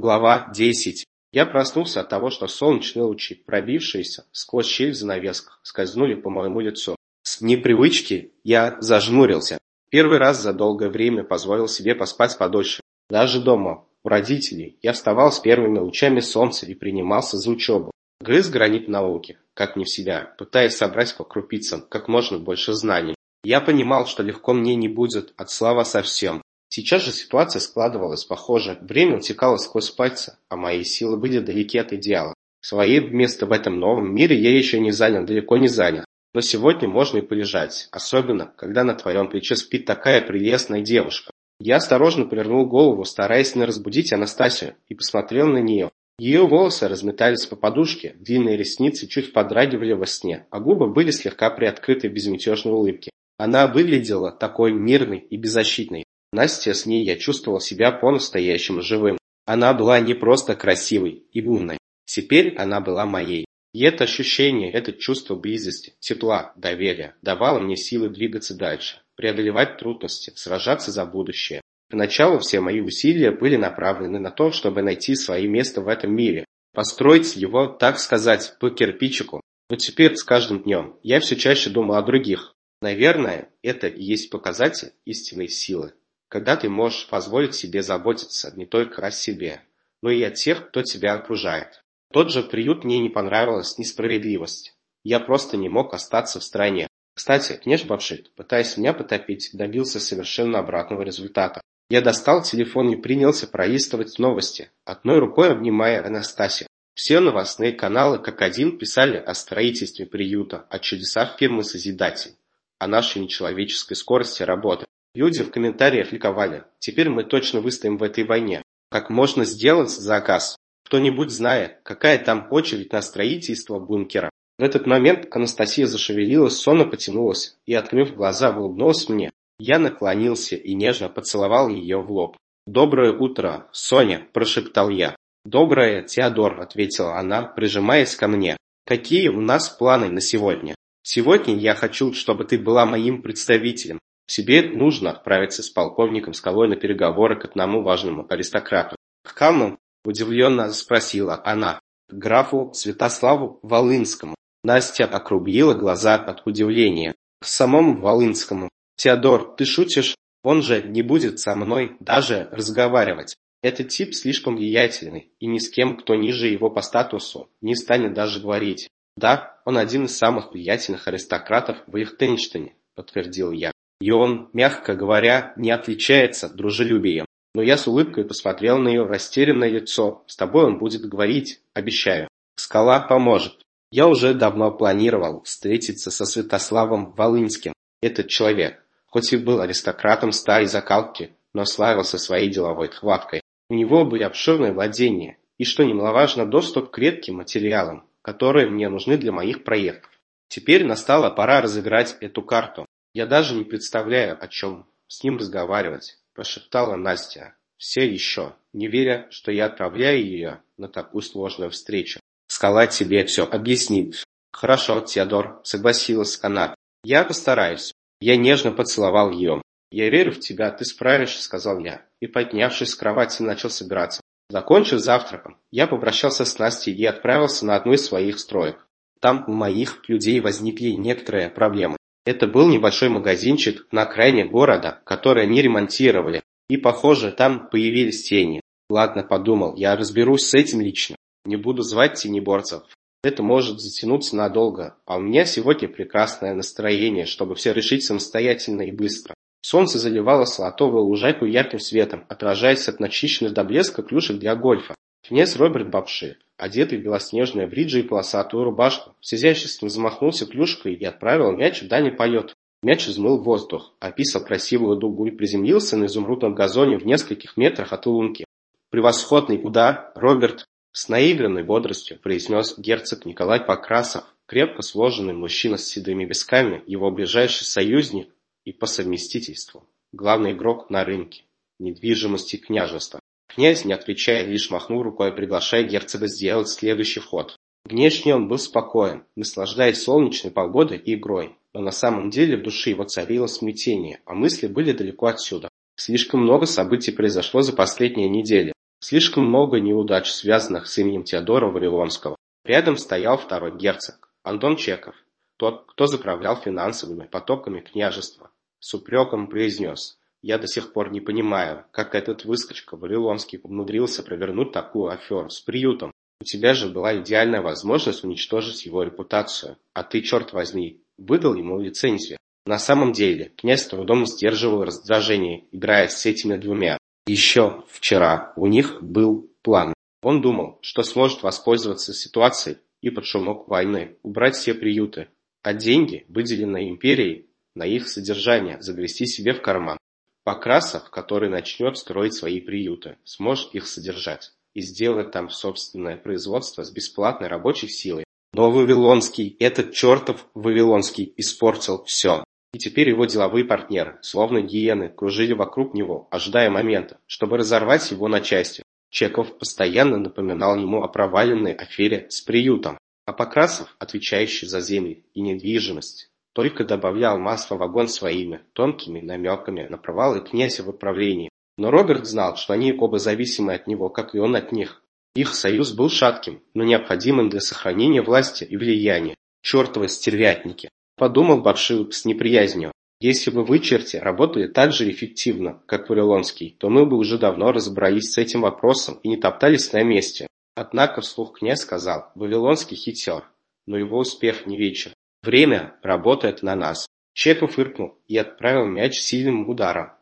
Глава 10. Я проснулся от того, что солнечные лучи, пробившиеся сквозь щель в занавесках, скользнули по моему лицу. С непривычки я зажмурился. Первый раз за долгое время позволил себе поспать подольше. Даже дома, у родителей, я вставал с первыми лучами солнца и принимался за учебу. Грыз гранит науки, как не в себя, пытаясь собрать по крупицам как можно больше знаний. Я понимал, что легко мне не будет от слова совсем. Сейчас же ситуация складывалась похоже. Время утекало сквозь пальцы, а мои силы были далеки от идеала. Свои место в этом новом мире я еще не занял, далеко не занял. Но сегодня можно и полежать, особенно, когда на твоем плече спит такая прелестная девушка. Я осторожно повернул голову, стараясь не разбудить Анастасию, и посмотрел на нее. Ее волосы разметались по подушке, длинные ресницы чуть подрагивали во сне, а губы были слегка приоткрыты в безмятежной улыбке. Она выглядела такой мирной и беззащитной. Настя с ней я чувствовал себя по-настоящему живым. Она была не просто красивой и умной. Теперь она была моей. И это ощущение, это чувство близости, тепла, доверия давало мне силы двигаться дальше, преодолевать трудности, сражаться за будущее. Поначалу все мои усилия были направлены на то, чтобы найти свое место в этом мире, построить его, так сказать, по кирпичику. Но теперь с каждым днем я все чаще думал о других. Наверное, это и есть показатель истинной силы когда ты можешь позволить себе заботиться не только о себе, но и о тех, кто тебя окружает. Тот же приют мне не понравилась несправедливость. Я просто не мог остаться в стране. Кстати, княж Бавшит, пытаясь меня потопить, добился совершенно обратного результата. Я достал телефон и принялся пролистывать новости, одной рукой обнимая Анастасию. Все новостные каналы как один писали о строительстве приюта, о чудесах фирмы «Созидатель», о нашей нечеловеческой скорости работы. Люди в комментариях ликовали. Теперь мы точно выстоим в этой войне. Как можно сделать заказ? Кто-нибудь знает, какая там очередь на строительство бункера? В этот момент Анастасия зашевелилась, сонно потянулась и, открыв глаза, улыбнулась мне. Я наклонился и нежно поцеловал ее в лоб. «Доброе утро, Соня!» – прошептал я. «Доброе, Теодор!» – ответила она, прижимаясь ко мне. «Какие у нас планы на сегодня?» «Сегодня я хочу, чтобы ты была моим представителем. Себе нужно отправиться с полковником Скалой на переговоры к одному важному аристократу. К кому? Удивленно спросила она. К графу Святославу Волынскому. Настя округлила глаза от удивления. К самому Волынскому. Теодор, ты шутишь? Он же не будет со мной даже разговаривать. Этот тип слишком влиятельный, и ни с кем, кто ниже его по статусу, не станет даже говорить. Да, он один из самых влиятельных аристократов в Лихтенштейне, подтвердил я. И он, мягко говоря, не отличается дружелюбием. Но я с улыбкой посмотрел на ее растерянное лицо. С тобой он будет говорить, обещаю. Скала поможет. Я уже давно планировал встретиться со Святославом Волынским. Этот человек, хоть и был аристократом старой закалки, но славился своей деловой хваткой. У него были обширные владения и, что немаловажно, доступ к редким материалам, которые мне нужны для моих проектов. Теперь настала пора разыграть эту карту. «Я даже не представляю, о чем с ним разговаривать», – прошептала Настя, все еще, не веря, что я отправляю ее на такую сложную встречу. «Скала тебе все объяснит». «Хорошо, Теодор», – согласилась она. «Я постараюсь». Я нежно поцеловал ее. «Я верю в тебя, ты справишься», – сказал я, и, поднявшись с кровати, начал собираться. Закончив завтраком, я попрощался с Настей и отправился на одну из своих строек. Там у моих людей возникли некоторые проблемы. Это был небольшой магазинчик на окраине города, который они ремонтировали, и, похоже, там появились тени. Ладно, подумал, я разберусь с этим лично. Не буду звать тенеборцев. Это может затянуться надолго, а у меня сегодня прекрасное настроение, чтобы все решить самостоятельно и быстро. Солнце заливало салатовую лужайку ярким светом, отражаясь от начищенных до блеска клюшек для гольфа. Князь Роберт Бабши, одетый в белоснежные бриджи и полосатую рубашку, с изяществом замахнулся клюшкой и отправил мяч в дальний полет. Мяч взмыл в воздух, описал красивую дугу и приземлился на изумрудном газоне в нескольких метрах от лунки. «Превосходный удар, Роберт!» С наигранной бодростью произнес герцог Николай Покрасов, крепко сложенный мужчина с седыми висками, его ближайший союзник и по совместительству главный игрок на рынке недвижимости княжества. Князь, не отвечая, лишь махнул рукой, приглашая герцога сделать следующий вход. Внешне он был спокоен, наслаждаясь солнечной погодой и игрой, но на самом деле в душе его царило смятение, а мысли были далеко отсюда. Слишком много событий произошло за последние недели. Слишком много неудач, связанных с именем Теодора Вавилонского. Рядом стоял второй герцог, Антон Чеков, тот, кто заправлял финансовыми потоками княжества. С упреком произнес, я до сих пор не понимаю, как этот выскочка Вавилонский умудрился провернуть такую аферу с приютом. У тебя же была идеальная возможность уничтожить его репутацию, а ты, черт возьми, выдал ему лицензию. На самом деле, князь трудом сдерживал раздражение, играя с этими двумя. Еще вчера у них был план. Он думал, что сможет воспользоваться ситуацией и под шумок войны убрать все приюты, а деньги, выделенные империей, на их содержание загрести себе в карман. Покрасов, который начнет строить свои приюты, сможет их содержать и сделать там собственное производство с бесплатной рабочей силой. Но Вавилонский, этот чертов Вавилонский, испортил все. И теперь его деловые партнеры, словно гиены, кружили вокруг него, ожидая момента, чтобы разорвать его на части. Чеков постоянно напоминал ему о проваленной афере с приютом, а Покрасов, отвечающий за земли и недвижимость, только добавлял масло в огонь своими тонкими намеками на провалы князя в управлении. Но Роберт знал, что они оба зависимы от него, как и он от них. Их союз был шатким, но необходимым для сохранения власти и влияния. Чертовы стервятники! Подумал Батшилов с неприязнью. Если бы вы, черти, работали так же эффективно, как Вавилонский, то мы бы уже давно разобрались с этим вопросом и не топтались на месте. Однако вслух князь сказал, Вавилонский хитер, но его успех не вечер. Время работает на нас. Чеков фыркнул и отправил мяч сильным ударом.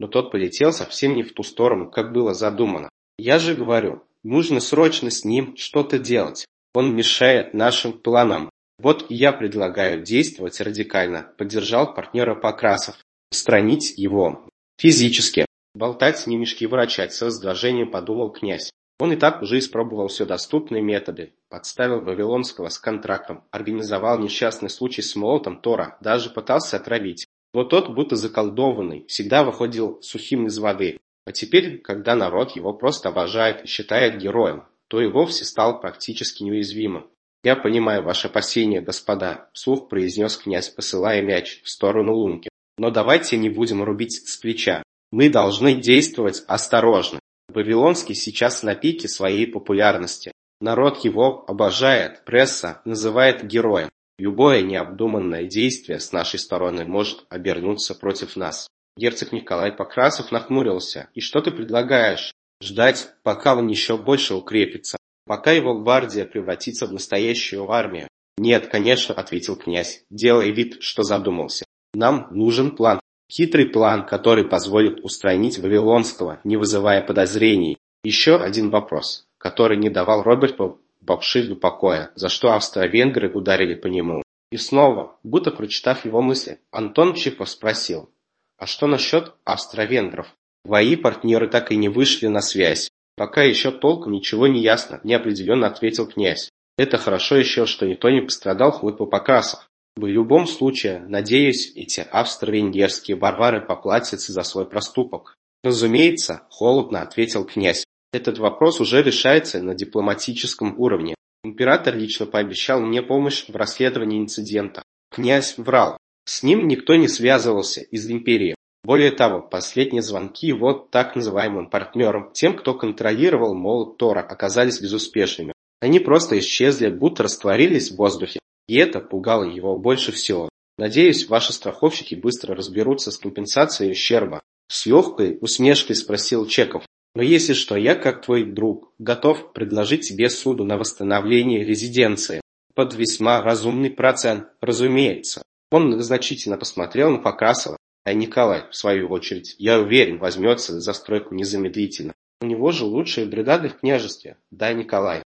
Но тот полетел совсем не в ту сторону, как было задумано. Я же говорю, нужно срочно с ним что-то делать. Он мешает нашим планам. Вот и я предлагаю действовать радикально, поддержал партнера Покрасов. Устранить его. Физически. Болтать не мешки ворочать, с раздражением подумал князь. Он и так уже испробовал все доступные методы. Подставил Вавилонского с контрактом, организовал несчастный случай с молотом Тора, даже пытался отравить. Но тот, будто заколдованный, всегда выходил сухим из воды. А теперь, когда народ его просто обожает и считает героем, то и вовсе стал практически неуязвимым. «Я понимаю ваши опасения, господа», – вслух произнес князь, посылая мяч в сторону лунки. «Но давайте не будем рубить с плеча. Мы должны действовать осторожно. Вавилонский сейчас на пике своей популярности. Народ его обожает, пресса называет героем. Любое необдуманное действие с нашей стороны может обернуться против нас. Герцог Николай Покрасов нахмурился. «И что ты предлагаешь? Ждать, пока он еще больше укрепится? пока его гвардия превратится в настоящую армию. «Нет, конечно», — ответил князь, делая вид, что задумался. «Нам нужен план. Хитрый план, который позволит устранить Вавилонского, не вызывая подозрений. Еще один вопрос, который не давал Роберту Бабшильду покоя, за что австро-венгры ударили по нему. И снова, будто прочитав его мысли, Антон Чипов спросил, а что насчет австро-венгров? Твои партнеры так и не вышли на связь. «Пока еще толком ничего не ясно», – неопределенно ответил князь. «Это хорошо еще, что никто не пострадал хоть по покрасах. В любом случае, надеюсь, эти австро-венгерские варвары поплатятся за свой проступок». «Разумеется», – холодно ответил князь. «Этот вопрос уже решается на дипломатическом уровне. Император лично пообещал мне помощь в расследовании инцидента. Князь врал. С ним никто не связывался из империи. Более того, последние звонки его так называемым партнерам, тем, кто контролировал молот Тора, оказались безуспешными. Они просто исчезли, будто растворились в воздухе. И это пугало его больше всего. Надеюсь, ваши страховщики быстро разберутся с компенсацией ущерба. С легкой усмешкой спросил Чеков. Но если что, я, как твой друг, готов предложить тебе суду на восстановление резиденции. Под весьма разумный процент, разумеется. Он значительно посмотрел на Покрасова. А Николай, в свою очередь, я уверен, возьмется за стройку незамедлительно. У него же лучшие бригады в княжестве. Да, Николай.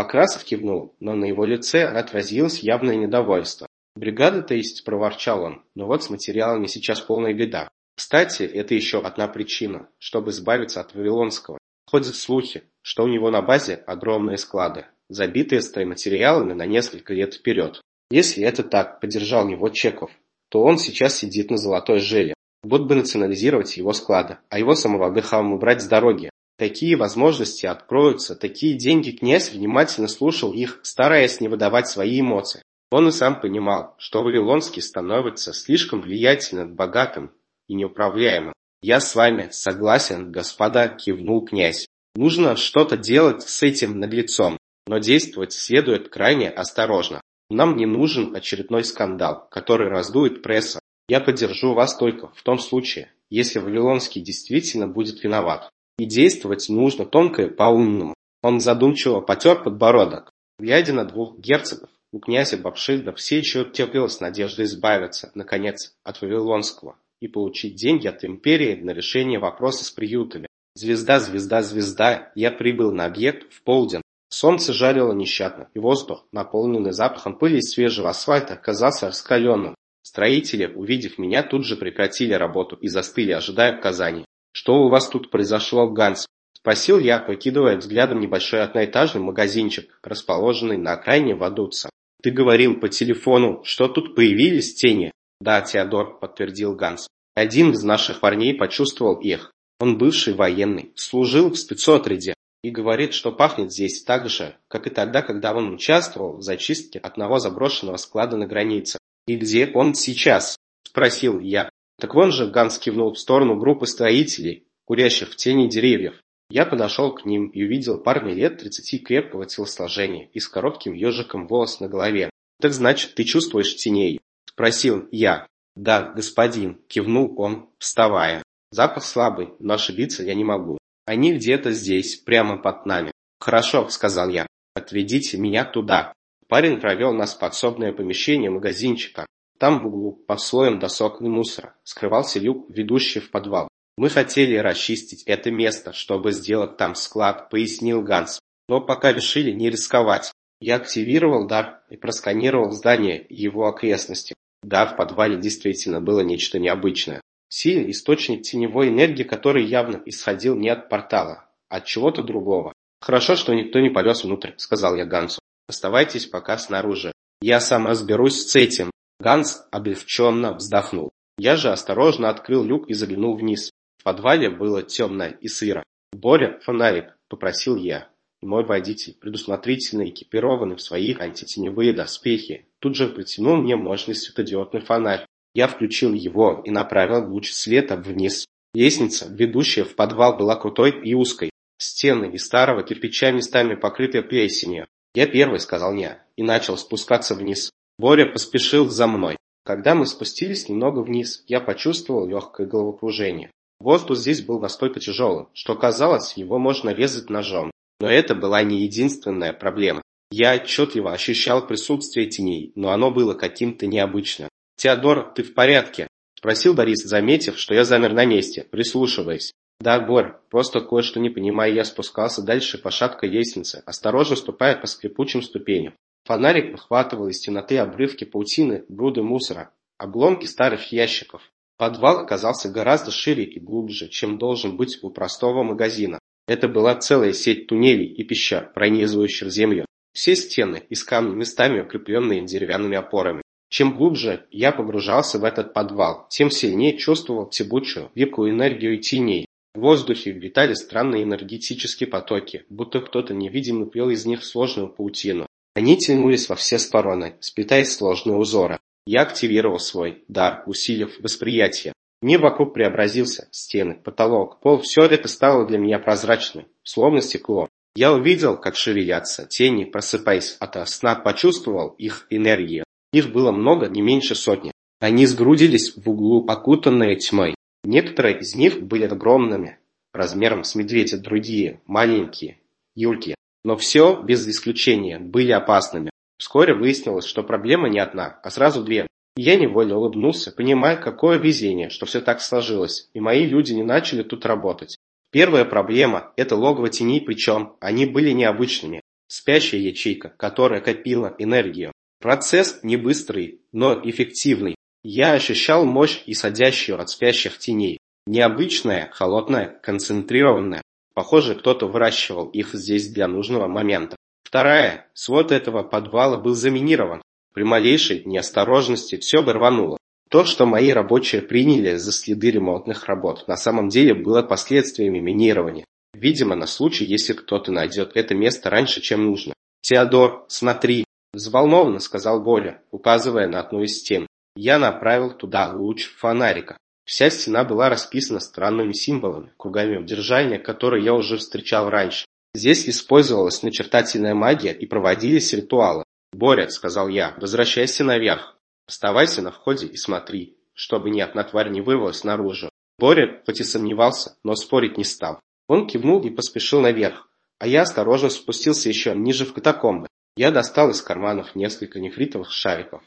Покрасов кивнул, но на его лице отразилось явное недовольство. «Бригада-то есть», – проворчал он, – «но вот с материалами сейчас полная беда. Кстати, это еще одна причина, чтобы избавиться от Вавилонского. Ходят слухи, что у него на базе огромные склады, забитые стройматериалами на несколько лет вперед. Если это так, поддержал его Чеков, то он сейчас сидит на золотой желе. Вот бы национализировать его склады, а его самого Гахам убрать с дороги. Такие возможности откроются, такие деньги князь внимательно слушал их, стараясь не выдавать свои эмоции. Он и сам понимал, что Вавилонский становится слишком влиятельным, богатым и неуправляемым. «Я с вами согласен, господа», – кивнул князь. Нужно что-то делать с этим наглецом, но действовать следует крайне осторожно. Нам не нужен очередной скандал, который раздует пресса. Я поддержу вас только в том случае, если Вавилонский действительно будет виноват. И действовать нужно тонко и по-умному. Он задумчиво потер подбородок. Глядя на двух герцогов, у князя Бабшильда все еще терпелась надежда избавиться, наконец, от Вавилонского и получить деньги от империи на решение вопроса с приютами. Звезда, звезда, звезда, я прибыл на объект в полдень. Солнце жарило нещадно, и воздух, наполненный запахом пыли и свежего асфальта, казался раскаленным. Строители, увидев меня, тут же прекратили работу и застыли, ожидая указаний. «Что у вас тут произошло, Ганс?» – спросил я, покидывая взглядом небольшой одноэтажный магазинчик, расположенный на окраине Вадуца. «Ты говорил по телефону, что тут появились тени?» «Да, Теодор», – подтвердил Ганс. «Один из наших парней почувствовал их. Он бывший военный, служил в спецотряде и говорит, что пахнет здесь так же, как и тогда, когда он участвовал в зачистке одного заброшенного склада на границе. «И где он сейчас?» – спросил я. Так вон же Ганс кивнул в сторону группы строителей, курящих в тени деревьев. Я подошел к ним и увидел парня лет тридцати крепкого телосложения и с коротким ежиком волос на голове. «Так значит, ты чувствуешь теней?» – спросил я. «Да, господин», – кивнул он, вставая. Запах слабый, но ошибиться я не могу. Они где-то здесь, прямо под нами. Хорошо, сказал я. Отведите меня туда. Парень провел нас в подсобное помещение магазинчика. Там в углу, под слоем досок и мусора, скрывался люк, ведущий в подвал. Мы хотели расчистить это место, чтобы сделать там склад, пояснил Ганс. Но пока решили не рисковать. Я активировал дар и просканировал здание и его окрестности. Да, в подвале действительно было нечто необычное. Сильный источник теневой энергии, который явно исходил не от портала, а от чего-то другого. «Хорошо, что никто не полез внутрь», — сказал я Гансу. «Оставайтесь пока снаружи. Я сам разберусь с этим». Ганс облегченно вздохнул. Я же осторожно открыл люк и заглянул вниз. В подвале было темно и сыро. «Боря, фонарик», — попросил я. Мой водитель, предусмотрительно экипированный в свои антитеневые доспехи, тут же протянул мне мощный светодиодный фонарь. Я включил его и направил луч света вниз. Лестница, ведущая в подвал, была крутой и узкой. Стены из старого кирпича местами покрыты плесенью. «Я первый», — сказал я, и начал спускаться вниз. Боря поспешил за мной. Когда мы спустились немного вниз, я почувствовал легкое головокружение. Воздух здесь был настолько тяжелым, что казалось, его можно резать ножом. Но это была не единственная проблема. Я отчетливо ощущал присутствие теней, но оно было каким-то необычным. «Теодор, ты в порядке?» – спросил Борис, заметив, что я замер на месте, прислушиваясь. «Да, Гор, просто кое-что не понимая, я спускался дальше по шаткой лестнице, осторожно ступая по скрипучим ступеням. Фонарик выхватывал из темноты обрывки паутины, груды мусора, обломки старых ящиков. Подвал оказался гораздо шире и глубже, чем должен быть у простого магазина. Это была целая сеть туннелей и пещер, пронизывающих землю. Все стены из камня местами укрепленные деревянными опорами. Чем глубже я погружался в этот подвал, тем сильнее чувствовал тягучую, випкую энергию теней. В воздухе витали странные энергетические потоки, будто кто-то невидимый плел из них сложную паутину. Они тянулись во все стороны, сплетаясь в сложные узоры. Я активировал свой дар, усилив восприятие. Мир вокруг преобразился, стены, потолок, пол, все это стало для меня прозрачным, словно стекло. Я увидел, как шевелятся тени, просыпаясь ото сна, почувствовал их энергию. Их было много, не меньше сотни. Они сгрудились в углу, окутанные тьмой. Некоторые из них были огромными, размером с медведя, другие – маленькие, юльки. Но все, без исключения, были опасными. Вскоре выяснилось, что проблема не одна, а сразу две. И я невольно улыбнулся, понимая, какое везение, что все так сложилось, и мои люди не начали тут работать. Первая проблема – это логово теней, причем они были необычными. Спящая ячейка, которая копила энергию. Процесс не быстрый, но эффективный. Я ощущал мощь, исходящую от спящих теней. Необычная, холодная, концентрированная. Похоже, кто-то выращивал их здесь для нужного момента. Вторая. Свод этого подвала был заминирован. При малейшей неосторожности все бы рвануло. То, что мои рабочие приняли за следы ремонтных работ, на самом деле было последствиями минирования. Видимо, на случай, если кто-то найдет это место раньше, чем нужно. «Теодор, смотри!» Взволнованно сказал Боря, указывая на одну из стен. Я направил туда луч фонарика. Вся стена была расписана странными символами, кругами удержания, которые я уже встречал раньше. Здесь использовалась начертательная магия и проводились ритуалы. «Боря», — сказал я, — «возвращайся наверх. Оставайся на входе и смотри, чтобы ни одна тварь не вырвалась наружу». Боря хоть и сомневался, но спорить не стал. Он кивнул и поспешил наверх, а я осторожно спустился еще ниже в катакомбы. Я достал из карманов несколько нефритовых шариков,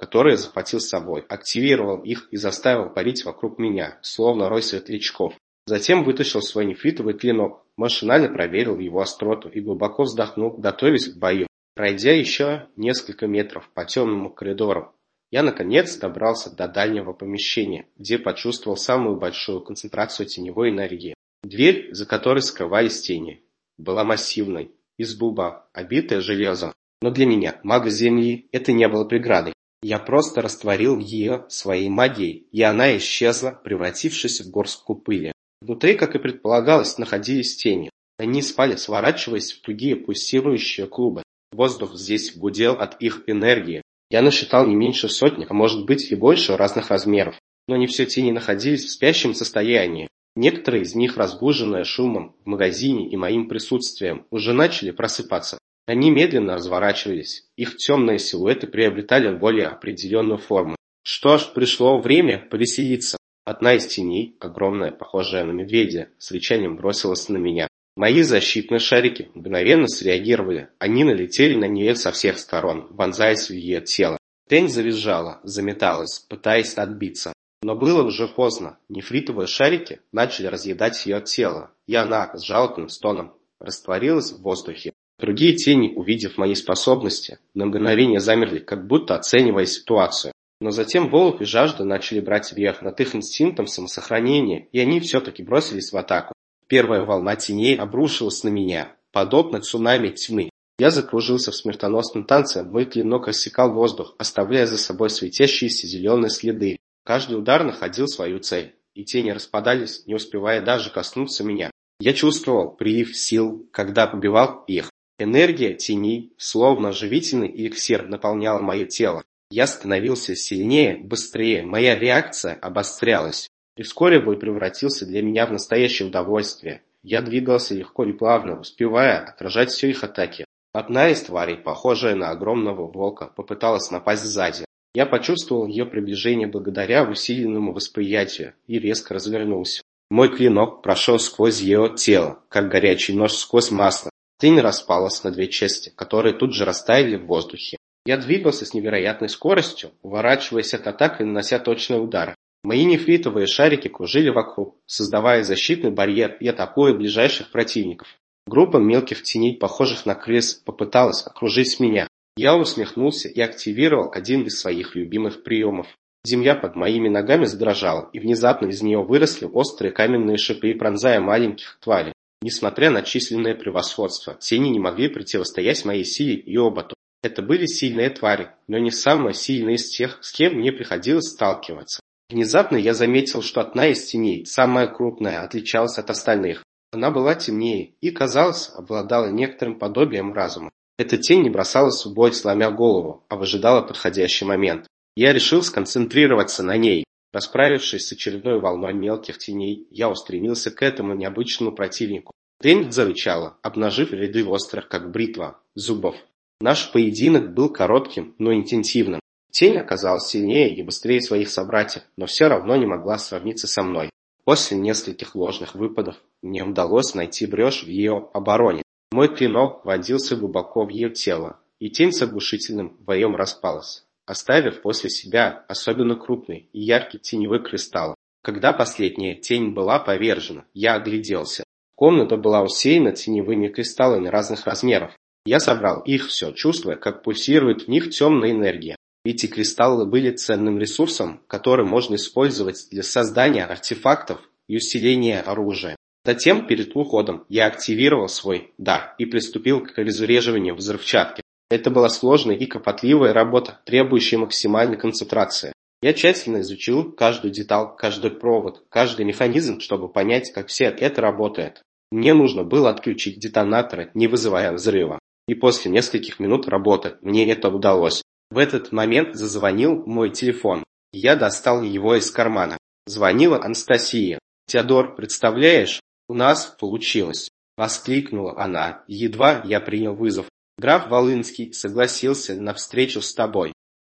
которые захватил с собой, активировал их и заставил парить вокруг меня, словно рой светлячков. Затем вытащил свой нефритовый клинок, машинально проверил его остроту и глубоко вздохнул, готовясь к бою. Пройдя еще несколько метров по темному коридору, я наконец добрался до дальнего помещения, где почувствовал самую большую концентрацию теневой энергии. Дверь, за которой скрывались тени, была массивной, из буба, обитая железом. Но для меня, мага Земли, это не было преградой. Я просто растворил ее своей магией, и она исчезла, превратившись в горстку пыли. Внутри, как и предполагалось, находились тени. Они спали, сворачиваясь в тугие пульсирующие клубы. Воздух здесь гудел от их энергии. Я насчитал не меньше сотни, а может быть и больше разных размеров. Но не все тени находились в спящем состоянии. Некоторые из них, разбуженные шумом в магазине и моим присутствием, уже начали просыпаться. Они медленно разворачивались, их темные силуэты приобретали более определенную форму. Что ж, пришло время повеселиться. Одна из теней, огромная, похожая на медведя, с рычанием бросилась на меня. Мои защитные шарики мгновенно среагировали. Они налетели на нее со всех сторон, вонзаясь в ее тело. Тень завизжала, заметалась, пытаясь отбиться. Но было уже поздно. Нефритовые шарики начали разъедать ее тело, и она с жалобным стоном растворилась в воздухе. Другие тени, увидев мои способности, на мгновение замерли, как будто оценивая ситуацию. Но затем волк и жажда начали брать верх над их инстинктом самосохранения, и они все-таки бросились в атаку. Первая волна теней обрушилась на меня, подобно цунами тьмы. Я закружился в смертоносном танце, мой клинок рассекал воздух, оставляя за собой светящиеся зеленые следы. Каждый удар находил свою цель, и тени распадались, не успевая даже коснуться меня. Я чувствовал прилив сил, когда побивал их. Энергия теней, словно живительный эликсир, наполняла мое тело. Я становился сильнее, быстрее, моя реакция обострялась. И вскоре бой превратился для меня в настоящее удовольствие. Я двигался легко и плавно, успевая отражать все их атаки. Одна из тварей, похожая на огромного волка, попыталась напасть сзади. Я почувствовал ее приближение благодаря усиленному восприятию и резко развернулся. Мой клинок прошел сквозь ее тело, как горячий нож сквозь масло. Тень распалась на две части, которые тут же растаяли в воздухе. Я двигался с невероятной скоростью, уворачиваясь от атак и нанося точные удары. Мои нефритовые шарики кружили вокруг, создавая защитный барьер и атакуя ближайших противников. Группа мелких теней, похожих на крыс, попыталась окружить меня, я усмехнулся и активировал один из своих любимых приемов. Земля под моими ногами задрожала, и внезапно из нее выросли острые каменные шипы, пронзая маленьких тварей. Несмотря на численное превосходство, тени не могли противостоять моей силе и опыту. Это были сильные твари, но не самые сильные из тех, с кем мне приходилось сталкиваться. Внезапно я заметил, что одна из теней, самая крупная, отличалась от остальных. Она была темнее и, казалось, обладала некоторым подобием разума. Эта тень не бросалась в бой, сломя голову, а выжидала подходящий момент. Я решил сконцентрироваться на ней. Расправившись с очередной волной мелких теней, я устремился к этому необычному противнику. Тень зарычала, обнажив ряды острых, как бритва, зубов. Наш поединок был коротким, но интенсивным. Тень оказалась сильнее и быстрее своих собратьев, но все равно не могла сравниться со мной. После нескольких ложных выпадов мне удалось найти брешь в ее обороне. Мой клинок вонзился глубоко в ее тело, и тень с оглушительным воем распалась, оставив после себя особенно крупный и яркий теневой кристалл. Когда последняя тень была повержена, я огляделся. Комната была усеяна теневыми кристаллами разных размеров. Я собрал их все, чувствуя, как пульсирует в них темная энергия. Эти кристаллы были ценным ресурсом, который можно использовать для создания артефактов и усиления оружия. Затем, перед уходом, я активировал свой дар и приступил к обезвреживанию взрывчатки. Это была сложная и кропотливая работа, требующая максимальной концентрации. Я тщательно изучил каждую деталь, каждый провод, каждый механизм, чтобы понять, как все это работает. Мне нужно было отключить детонаторы, не вызывая взрыва. И после нескольких минут работы мне это удалось. В этот момент зазвонил мой телефон. Я достал его из кармана. Звонила Анастасия. «Теодор, представляешь, у нас получилось!» – воскликнула она, едва я принял вызов. «Граф Волынский согласился на встречу с тобой.